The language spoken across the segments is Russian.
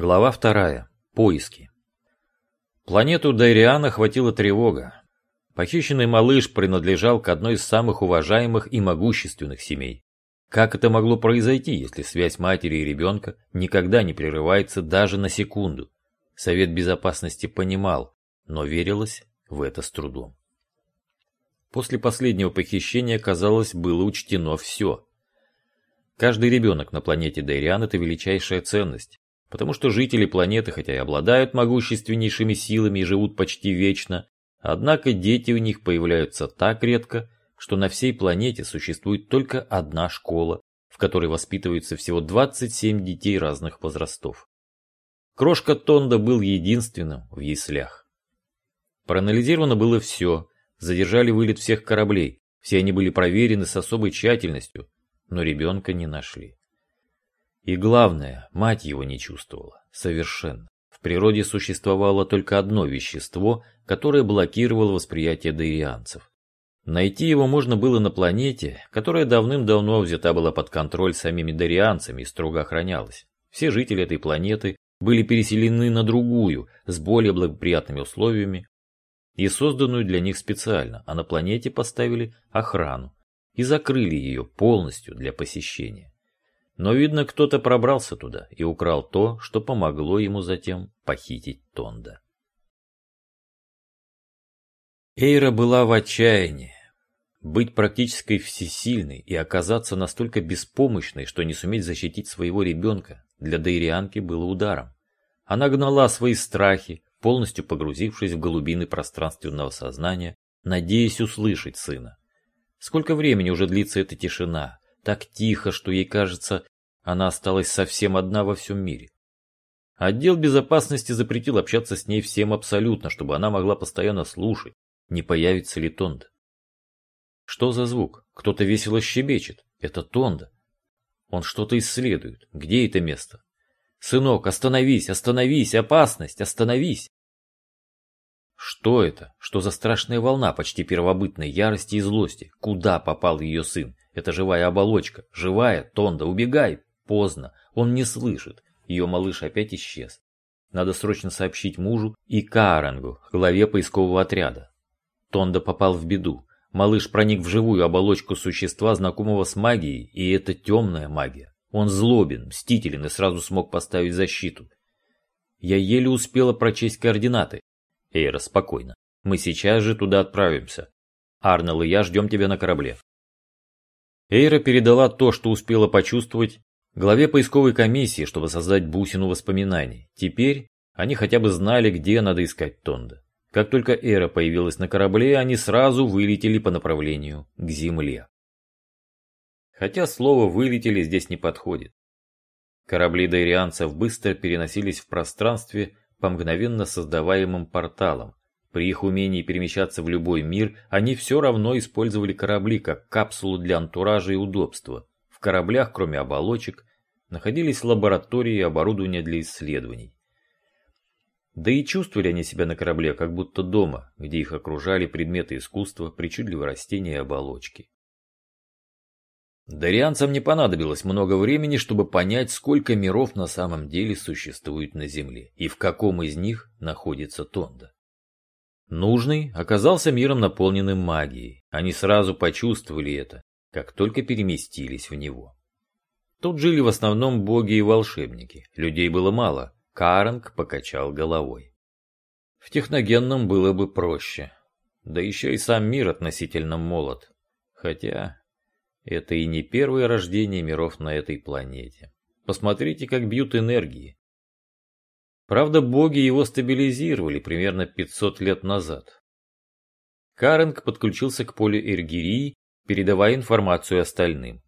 Глава вторая. Поиски. Планету Дайриана хватила тревога. Похищенный малыш принадлежал к одной из самых уважаемых и могущественных семей. Как это могло произойти, если связь матери и ребенка никогда не прерывается даже на секунду? Совет Безопасности понимал, но верилось в это с трудом. После последнего похищения, казалось, было учтено все. Каждый ребенок на планете Дайриан – это величайшая ценность потому что жители планеты, хотя и обладают могущественнейшими силами и живут почти вечно, однако дети у них появляются так редко, что на всей планете существует только одна школа, в которой воспитываются всего 27 детей разных возрастов. Крошка Тонда был единственным в яслях. Проанализировано было все, задержали вылет всех кораблей, все они были проверены с особой тщательностью, но ребенка не нашли. И главное, мать его не чувствовала. Совершенно. В природе существовало только одно вещество, которое блокировало восприятие дейрианцев. Найти его можно было на планете, которая давным-давно взята была под контроль самими дарианцами и строго охранялась. Все жители этой планеты были переселены на другую, с более благоприятными условиями, и созданную для них специально, а на планете поставили охрану и закрыли ее полностью для посещения. Но, видно, кто-то пробрался туда и украл то, что помогло ему затем похитить Тонда. Эйра была в отчаянии. Быть практически всесильной и оказаться настолько беспомощной, что не суметь защитить своего ребенка, для Дейрианки было ударом. Она гнала свои страхи, полностью погрузившись в голубины пространственного сознания, надеясь услышать сына. Сколько времени уже длится эта тишина, так тихо, что ей кажется, она осталась совсем одна во всем мире. Отдел безопасности запретил общаться с ней всем абсолютно, чтобы она могла постоянно слушать, не появится ли Тонда. Что за звук? Кто-то весело щебечет. Это Тонда. Он что-то исследует. Где это место? Сынок, остановись, остановись, опасность, остановись. Что это? Что за страшная волна почти первобытной ярости и злости? Куда попал ее сын? Это живая оболочка. Живая, Тонда, убегай. Поздно. Он не слышит. Ее малыш опять исчез. Надо срочно сообщить мужу и Каарангу, главе поискового отряда. Тонда попал в беду. Малыш проник в живую оболочку существа, знакомого с магией, и это темная магия. Он злобен, мстителен и сразу смог поставить защиту. Я еле успела прочесть координаты. Эйра, спокойно. Мы сейчас же туда отправимся. Арнелл и я ждем тебя на корабле. Эйра передала то, что успела почувствовать, главе поисковой комиссии, чтобы создать бусину воспоминаний. Теперь они хотя бы знали, где надо искать Тонда. Как только Эра появилась на корабле, они сразу вылетели по направлению к Земле. Хотя слово «вылетели» здесь не подходит. Корабли дайрианцев быстро переносились в пространстве по мгновенно создаваемым порталам. При их умении перемещаться в любой мир, они все равно использовали корабли как капсулу для антуража и удобства. В кораблях, кроме оболочек, находились лаборатории и оборудование для исследований. Да и чувствовали они себя на корабле, как будто дома, где их окружали предметы искусства, причудливые растения и оболочки. Дарианцам не понадобилось много времени, чтобы понять, сколько миров на самом деле существует на Земле, и в каком из них находится Тонда. Нужный оказался миром, наполненным магией. Они сразу почувствовали это, как только переместились в него. Тут жили в основном боги и волшебники, людей было мало, Каранг покачал головой. В техногенном было бы проще, да еще и сам мир относительно молод, хотя это и не первое рождение миров на этой планете. Посмотрите, как бьют энергии. Правда, боги его стабилизировали примерно 500 лет назад. Каренг подключился к полю Эргирии, передавая информацию остальным.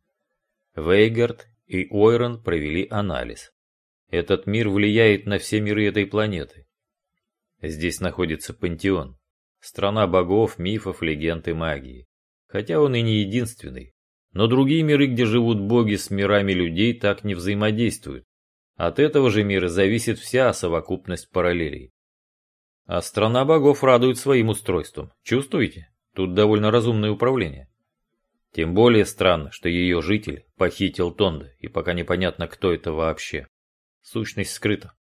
Вейгард и Ойрон провели анализ. Этот мир влияет на все миры этой планеты. Здесь находится пантеон. Страна богов, мифов, легенд и магии. Хотя он и не единственный. Но другие миры, где живут боги с мирами людей, так не взаимодействуют. От этого же мира зависит вся совокупность параллелей. А страна богов радует своим устройством. Чувствуете? Тут довольно разумное управление. Тем более странно, что ее житель похитил Тонда, и пока непонятно, кто это вообще. Сущность скрыта.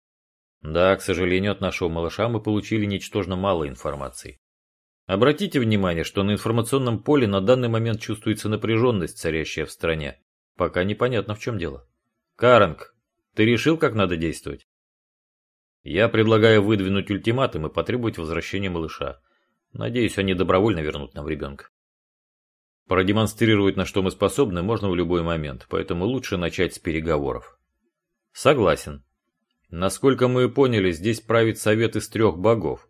Да, к сожалению, от нашего малыша мы получили ничтожно мало информации. Обратите внимание, что на информационном поле на данный момент чувствуется напряженность, царящая в стране. Пока непонятно, в чем дело. Каранг, ты решил, как надо действовать? Я предлагаю выдвинуть ультиматум и потребовать возвращения малыша. Надеюсь, они добровольно вернут нам ребенка. Продемонстрировать, на что мы способны, можно в любой момент, поэтому лучше начать с переговоров. Согласен. Насколько мы поняли, здесь правит совет из трех богов.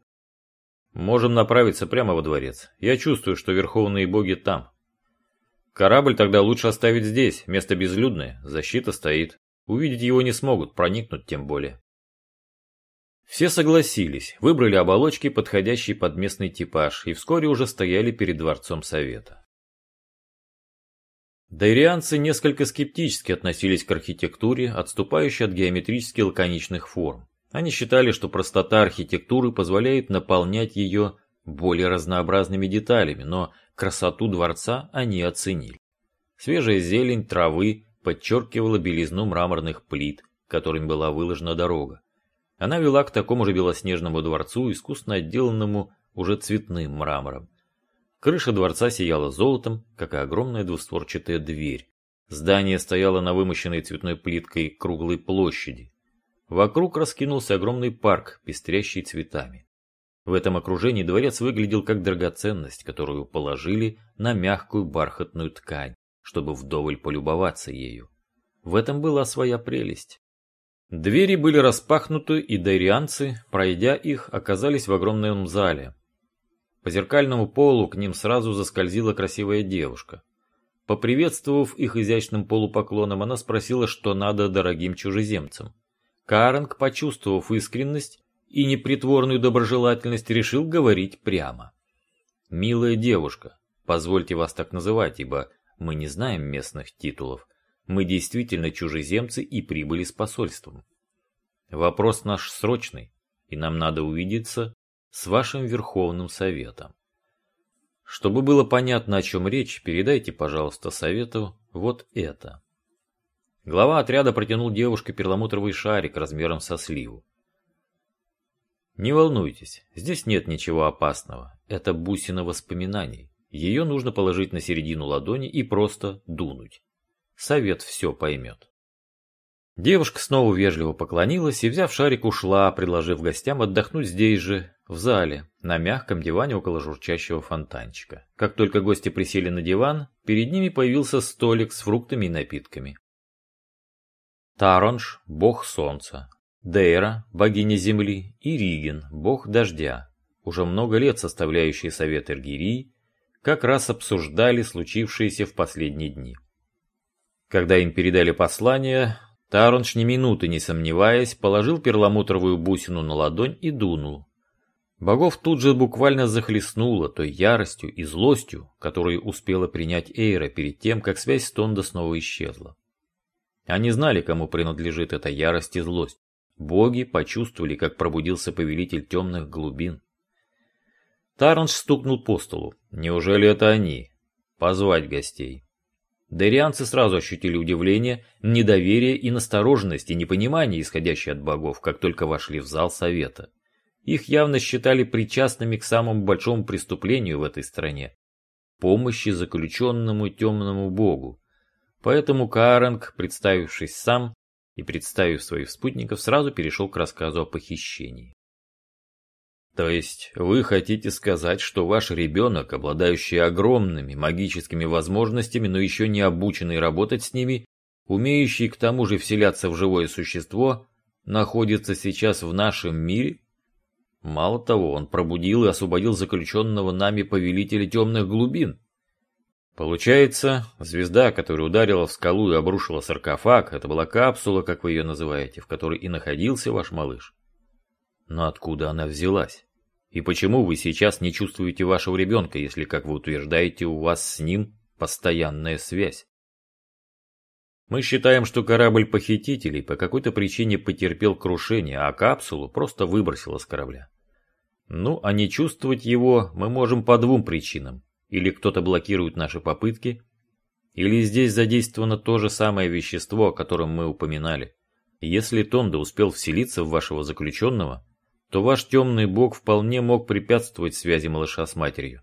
Можем направиться прямо во дворец. Я чувствую, что верховные боги там. Корабль тогда лучше оставить здесь, место безлюдное, защита стоит. Увидеть его не смогут, проникнуть тем более. Все согласились, выбрали оболочки, подходящие под местный типаж, и вскоре уже стояли перед дворцом совета. Дайрианцы несколько скептически относились к архитектуре, отступающей от геометрически лаконичных форм. Они считали, что простота архитектуры позволяет наполнять ее более разнообразными деталями, но красоту дворца они оценили. Свежая зелень травы подчеркивала белизну мраморных плит, которыми была выложена дорога. Она вела к такому же белоснежному дворцу, искусно отделанному уже цветным мрамором. Крыша дворца сияла золотом, как и огромная двустворчатая дверь. Здание стояло на вымощенной цветной плиткой круглой площади. Вокруг раскинулся огромный парк, пестрящий цветами. В этом окружении дворец выглядел как драгоценность, которую положили на мягкую бархатную ткань, чтобы вдоволь полюбоваться ею. В этом была своя прелесть. Двери были распахнуты, и дайрианцы, пройдя их, оказались в огромном зале, по зеркальному полу к ним сразу заскользила красивая девушка. Поприветствовав их изящным полупоклоном, она спросила, что надо дорогим чужеземцам. Каранг, почувствовав искренность и непритворную доброжелательность, решил говорить прямо. «Милая девушка, позвольте вас так называть, ибо мы не знаем местных титулов. Мы действительно чужеземцы и прибыли с посольством. Вопрос наш срочный, и нам надо увидеться с вашим Верховным Советом. Чтобы было понятно, о чем речь, передайте, пожалуйста, Совету вот это. Глава отряда протянул девушке перламутровый шарик размером со сливу. Не волнуйтесь, здесь нет ничего опасного. Это бусина воспоминаний. Ее нужно положить на середину ладони и просто дунуть. Совет все поймет. Девушка снова вежливо поклонилась и, взяв шарик, ушла, предложив гостям отдохнуть здесь же, в зале, на мягком диване около журчащего фонтанчика. Как только гости присели на диван, перед ними появился столик с фруктами и напитками. Таронж – бог солнца, Дейра – богиня земли и Риген – бог дождя, уже много лет составляющие совет Эргирии, как раз обсуждали случившееся в последние дни. Когда им передали послание, Таронж ни минуты не сомневаясь, положил перламутровую бусину на ладонь и дунул, Богов тут же буквально захлестнуло той яростью и злостью, которую успела принять Эйра перед тем, как связь с Тондо снова исчезла. Они знали, кому принадлежит эта ярость и злость. Боги почувствовали, как пробудился повелитель темных глубин. Таранж стукнул по столу. Неужели это они? Позвать гостей. Дарианцы сразу ощутили удивление, недоверие и настороженность и непонимание, исходящие от богов, как только вошли в зал совета. Их явно считали причастными к самому большому преступлению в этой стране – помощи заключенному темному богу. Поэтому Кааранг, представившись сам и представив своих спутников, сразу перешел к рассказу о похищении. То есть вы хотите сказать, что ваш ребенок, обладающий огромными магическими возможностями, но еще не обученный работать с ними, умеющий к тому же вселяться в живое существо, находится сейчас в нашем мире? Мало того, он пробудил и освободил заключенного нами повелителя темных глубин. Получается, звезда, которая ударила в скалу и обрушила саркофаг, это была капсула, как вы ее называете, в которой и находился ваш малыш. Но откуда она взялась? И почему вы сейчас не чувствуете вашего ребенка, если, как вы утверждаете, у вас с ним постоянная связь? Мы считаем, что корабль похитителей по какой-то причине потерпел крушение, а капсулу просто выбросило с корабля. Ну, а не чувствовать его мы можем по двум причинам. Или кто-то блокирует наши попытки, или здесь задействовано то же самое вещество, о котором мы упоминали. Если Тонда успел вселиться в вашего заключенного, то ваш темный бог вполне мог препятствовать связи малыша с матерью.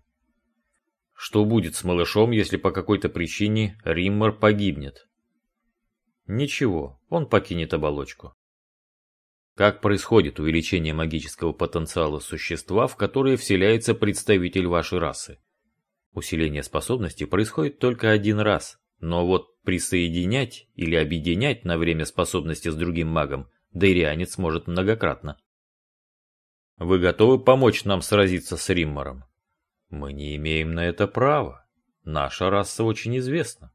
Что будет с малышом, если по какой-то причине Риммар погибнет? Ничего, он покинет оболочку. Как происходит увеличение магического потенциала существа, в которое вселяется представитель вашей расы? Усиление способности происходит только один раз, но вот присоединять или объединять на время способности с другим магом Дейрианец может многократно. Вы готовы помочь нам сразиться с Риммором? Мы не имеем на это права. Наша раса очень известна.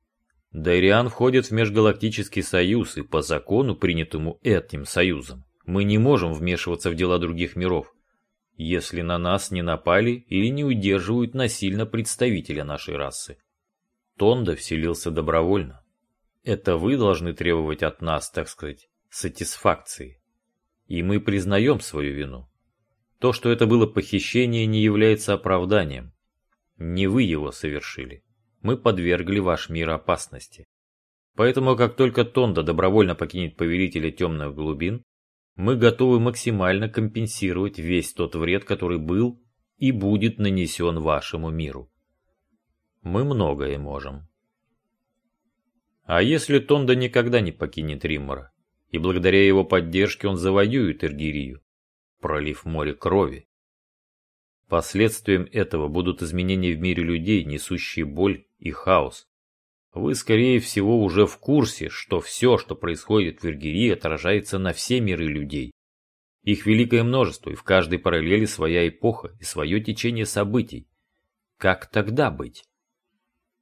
Дайриан входит в Межгалактический Союз, и по закону, принятому этим союзом, мы не можем вмешиваться в дела других миров, если на нас не напали или не удерживают насильно представителя нашей расы. Тонда вселился добровольно. Это вы должны требовать от нас, так сказать, сатисфакции. И мы признаем свою вину. То, что это было похищение, не является оправданием. Не вы его совершили. Мы подвергли ваш мир опасности. Поэтому, как только Тонда добровольно покинет повелителя темных глубин, мы готовы максимально компенсировать весь тот вред, который был и будет нанесен вашему миру. Мы многое можем. А если Тонда никогда не покинет Риммора, и благодаря его поддержке он завоюет Иргирию, пролив море крови? Последствием этого будут изменения в мире людей, несущие боль и хаос. Вы, скорее всего, уже в курсе, что все, что происходит в Иргирии, отражается на все миры людей. Их великое множество, и в каждой параллели своя эпоха и свое течение событий. Как тогда быть?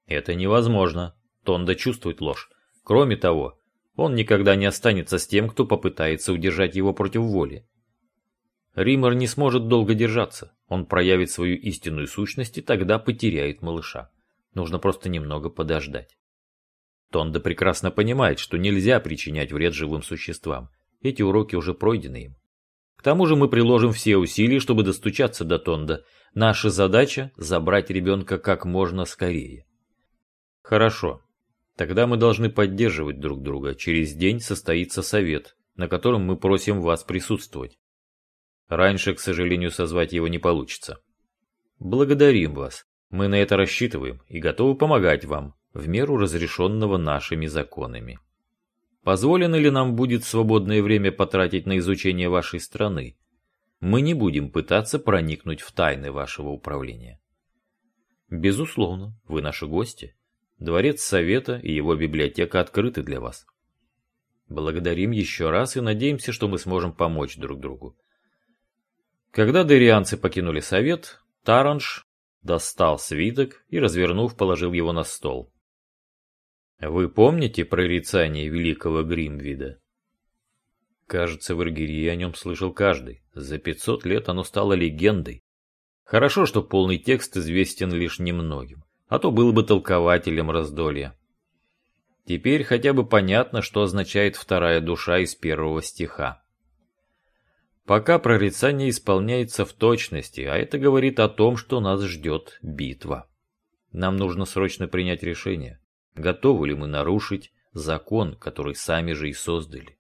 Это невозможно. Тонда чувствует ложь. Кроме того, он никогда не останется с тем, кто попытается удержать его против воли. Риммер не сможет долго держаться. Он проявит свою истинную сущность и тогда потеряет малыша. Нужно просто немного подождать. Тонда прекрасно понимает, что нельзя причинять вред живым существам. Эти уроки уже пройдены им. К тому же мы приложим все усилия, чтобы достучаться до Тонда. Наша задача – забрать ребенка как можно скорее. Хорошо. Тогда мы должны поддерживать друг друга. Через день состоится совет, на котором мы просим вас присутствовать. Раньше, к сожалению, созвать его не получится. Благодарим вас. Мы на это рассчитываем и готовы помогать вам, в меру разрешенного нашими законами. Позволено ли нам будет свободное время потратить на изучение вашей страны? Мы не будем пытаться проникнуть в тайны вашего управления. Безусловно, вы наши гости. Дворец Совета и его библиотека открыты для вас. Благодарим еще раз и надеемся, что мы сможем помочь друг другу. Когда дерианцы покинули совет, Таранж достал свиток и, развернув, положил его на стол. Вы помните прорицание великого Гримвида? Кажется, в Иргирии о нем слышал каждый. За пятьсот лет оно стало легендой. Хорошо, что полный текст известен лишь немногим, а то был бы толкователем раздолья. Теперь хотя бы понятно, что означает вторая душа из первого стиха. Пока прорицание исполняется в точности, а это говорит о том, что нас ждет битва. Нам нужно срочно принять решение, готовы ли мы нарушить закон, который сами же и создали.